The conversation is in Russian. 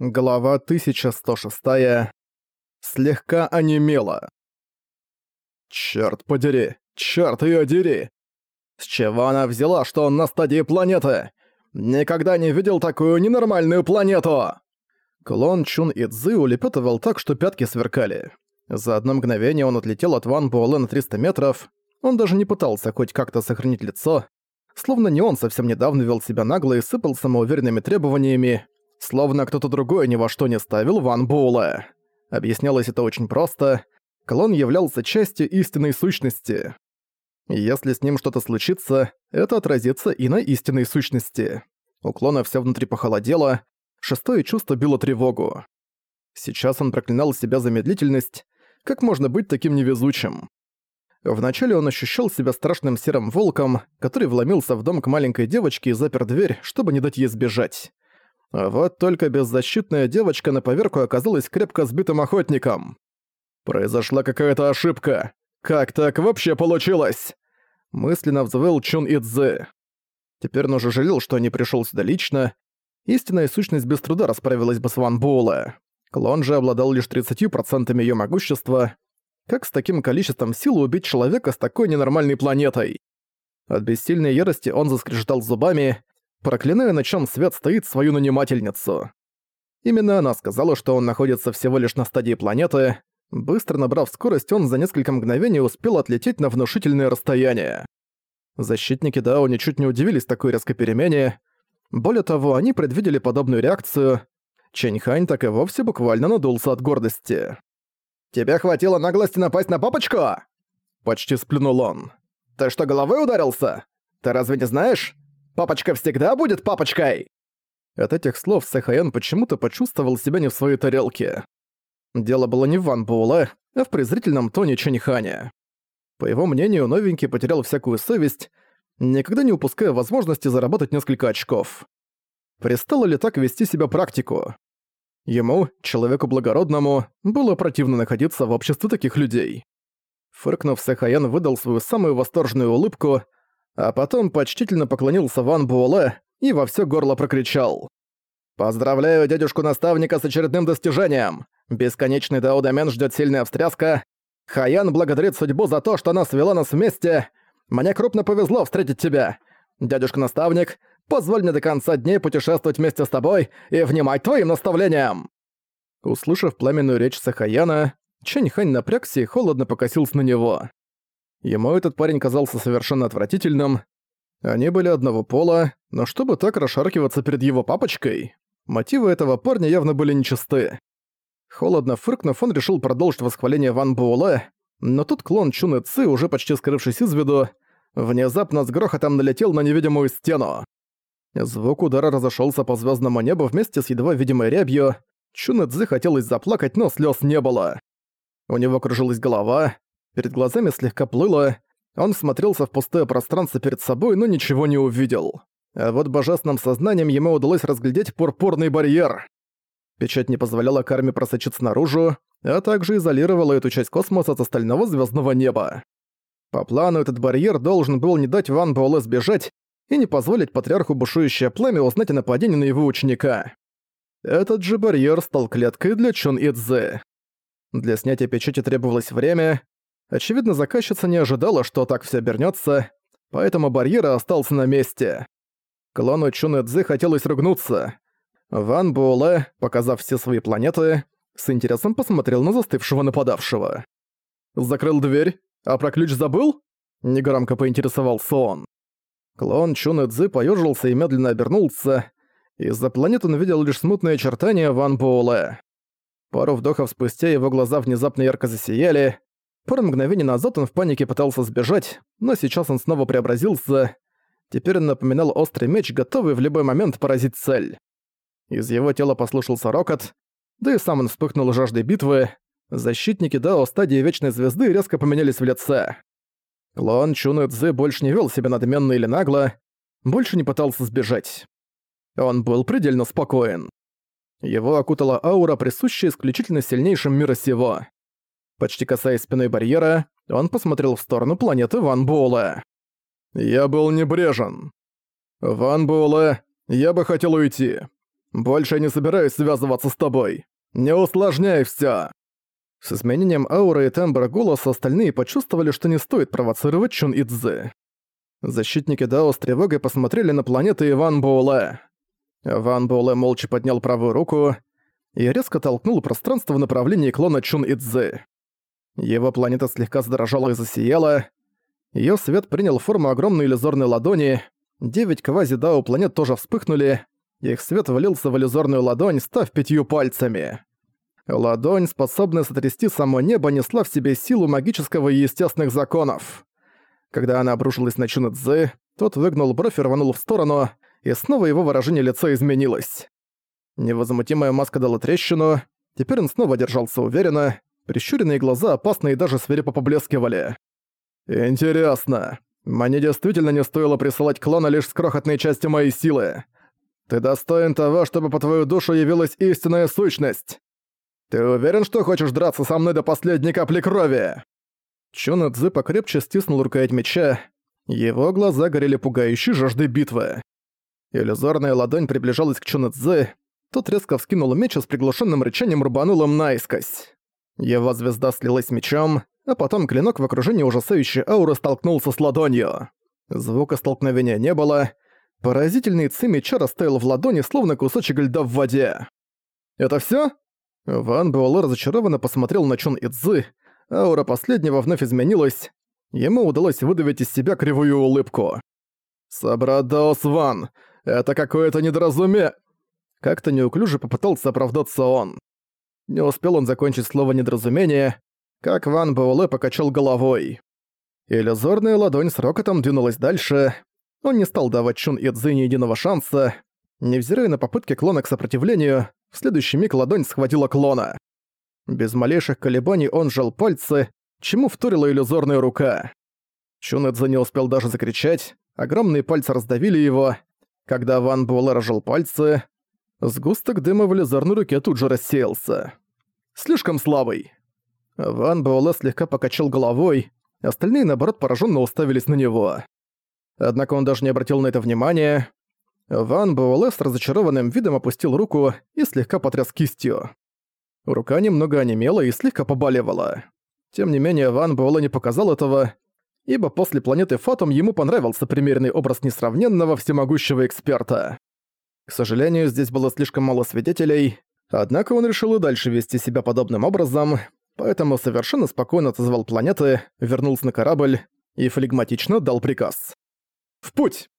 Глава 1106. Слегка онемела. Чёрт подери! Чёрт её дери! С чего она взяла, что он на стадии планеты? Никогда не видел такую ненормальную планету! Клон Чун Идзы улепетывал так, что пятки сверкали. За одно мгновение он отлетел от Ван Буэлэ на 300 метров. Он даже не пытался хоть как-то сохранить лицо. Словно не он совсем недавно вел себя нагло и сыпал самоуверенными требованиями, Словно кто-то другой ни во что не ставил Ван Буэлэ. Объяснялось это очень просто. Клон являлся частью истинной сущности. Если с ним что-то случится, это отразится и на истинной сущности. У клона всё внутри похолодело, шестое чувство било тревогу. Сейчас он проклинал себя за медлительность. Как можно быть таким невезучим? Вначале он ощущал себя страшным серым волком, который вломился в дом к маленькой девочке и запер дверь, чтобы не дать ей сбежать. Вот только беззащитная девочка на поверку оказалась крепко сбитым охотником. Произошла какая-то ошибка. Как так вообще получилось? Мысленно взвыл Чун Идзе. Теперь он уже жалел, что не пришел сюда лично. Истинная сущность без труда расправилась бы с Ван Буэлэ. Клон же обладал лишь 30% ее могущества. Как с таким количеством силы убить человека с такой ненормальной планетой? От бессильной ярости он заскрежетал зубами, проклиная, на чем свет стоит свою нанимательницу. Именно она сказала, что он находится всего лишь на стадии планеты. Быстро набрав скорость, он за несколько мгновений успел отлететь на внушительное расстояние. Защитники Дао ничуть не удивились такой резкой перемене. Более того, они предвидели подобную реакцию. Чэньхань так и вовсе буквально надулся от гордости. «Тебе хватило наглости напасть на папочку?» Почти сплюнул он. «Ты что, головой ударился? Ты разве не знаешь? Папочка всегда будет папочкой!» От этих слов Сэхаян почему-то почувствовал себя не в своей тарелке. Дело было не в Ван Буэлэ, а в презрительном тоне Чэньханя. По его мнению, новенький потерял всякую совесть, никогда не упуская возможности заработать несколько очков. Пристало ли так вести себя практику? Ему, человеку благородному, было противно находиться в обществе таких людей. Фыркнув, Сэхаян выдал свою самую восторженную улыбку — а потом почтительно поклонился Ван Буэлэ и во всё горло прокричал. «Поздравляю дядюшку-наставника с очередным достижением! Бесконечный дао-домен ждёт сильная встряска. Хаян благодарит судьбу за то, что она свела нас вместе. Мне крупно повезло встретить тебя. Дядюшка-наставник, позволь мне до конца дней путешествовать вместе с тобой и внимать твоим наставлениям!» Услышав пламенную речь Сахаяна, Чэнь Хань напрягся и холодно покосился на него. Ему этот парень казался совершенно отвратительным. Они были одного пола, но чтобы так расшаркиваться перед его папочкой, мотивы этого парня явно были нечисты. Холодно фыркнув, он решил продолжить восхваление Ван Буэлэ, но тут клон Чун и Ци, уже почти скрывшись из виду, внезапно с грохотом налетел на невидимую стену. Звук удара разошелся по звездному небу вместе с едва видимой рябью. Чун и Цзи хотелось заплакать, но слез не было. У него кружилась голова, перед глазами слегка плыло, он смотрелся в пустое пространство перед собой, но ничего не увидел. А вот божественным сознанием ему удалось разглядеть пурпурный барьер. Печать не позволяла карме просочиться наружу, а также изолировала эту часть космоса от остального звездного неба. По плану этот барьер должен был не дать Ван Буэлэ сбежать и не позволить патриарху бушующее пламя узнать о нападении на его ученика. Этот же барьер стал клеткой для Чон Идзе. Для снятия печати требовалось время, Очевидно, заказчица не ожидала, что так все обернется, поэтому барьер остался на месте. Клону Чун Цзы хотелось ругнуться. Ван Буэлэ, показав все свои планеты, с интересом посмотрел на застывшего нападавшего. «Закрыл дверь? А про ключ забыл?» — негромко поинтересовался он. Клон Чун Цзы поёжился и медленно обернулся. Из-за планеты он видел лишь смутные очертания Ван Буэлэ. Пару вдохов спустя его глаза внезапно ярко засияли, Пару мгновений назад он в панике пытался сбежать, но сейчас он снова преобразился. Теперь он напоминал острый меч, готовый в любой момент поразить цель. Из его тела послушался рокот, да и сам он вспыхнул жаждой битвы. Защитники Дао стадии Вечной Звезды резко поменялись в лице. Клон Чун Цзы больше не вел себя надменно или нагло, больше не пытался сбежать. Он был предельно спокоен. Его окутала аура, присущая исключительно сильнейшим мира сего. Почти касаясь спиной барьера, он посмотрел в сторону планеты Ван Буэлэ. «Я был небрежен. Ван Буэлэ, я бы хотел уйти. Больше не собираюсь связываться с тобой. Не усложняй всё!» С изменением ауры и тембра голоса остальные почувствовали, что не стоит провоцировать Чун Идзы. Защитники Дао с тревогой посмотрели на планеты Иван Боуле. Ван Боуле молча поднял правую руку и резко толкнул пространство в направлении клона Чун Идзы. Его планета слегка задрожала и засияла. Её свет принял форму огромной иллюзорной ладони. Девять квази-дао планет тоже вспыхнули. Их свет вылился в иллюзорную ладонь, став пятью пальцами. Ладонь, способная сотрясти само небо, несла в себе силу магического и естественных законов. Когда она обрушилась на Чун Цзы, тот выгнул бровь и рванул в сторону, и снова его выражение лица изменилось. Невозмутимая маска дала трещину, теперь он снова держался уверенно, прищуренные глаза опасно и даже свирепо поблескивали. «Интересно. Мне действительно не стоило присылать клона лишь с крохотной частью моей силы. Ты достоин того, чтобы по твою душу явилась истинная сущность. «Ты уверен, что хочешь драться со мной до последней капли крови?» Чон Цзы покрепче стиснул рукоять меча. Его глаза горели пугающей жаждой битвы. Иллюзорная ладонь приближалась к Чон Цзы. Тот резко вскинул меч и с приглушенным рычанием рубанул им наискось. Его звезда слилась мечом, а потом клинок в окружении ужасающей ауры столкнулся с ладонью. Звука столкновения не было. Поразительный ци меча растаял в ладони, словно кусочек льда в воде. «Это всё?» Ван Буэлэ разочарованно посмотрел на Чун Идзы, аура последнего вновь изменилась. Ему удалось выдавить из себя кривую улыбку. «Собрат Даос Ван, это какое-то недоразумие...» Как-то неуклюже попытался оправдаться он. Не успел он закончить слово «недоразумение», как Ван Буэлэ покачал головой. Иллюзорная ладонь с рокотом двинулась дальше. Он не стал давать Чун Идзы ни единого шанса. Невзирая на попытки клона к сопротивлению, в следующий миг ладонь схватила клона. Без малейших колебаний он сжал пальцы, чему вторила иллюзорная рука. Чунэдзе не успел даже закричать, огромные пальцы раздавили его. Когда Ван Буэлэ разжал пальцы, сгусток дыма в иллюзорной руке тут же рассеялся. Слишком слабый. Ван Буэлэ слегка покачал головой, остальные, наоборот, пораженно уставились на него. Однако он даже не обратил на это внимания. Ван Буэлэ с разочарованным видом опустил руку и слегка потряс кистью. Рука немного онемела и слегка побаливала. Тем не менее, Ван Буэлэ не показал этого, ибо после планеты Фатум ему понравился примерный образ несравненного всемогущего эксперта. К сожалению, здесь было слишком мало свидетелей, однако он решил и дальше вести себя подобным образом, поэтому совершенно спокойно отозвал планеты, вернулся на корабль и флегматично дал приказ. «В путь!»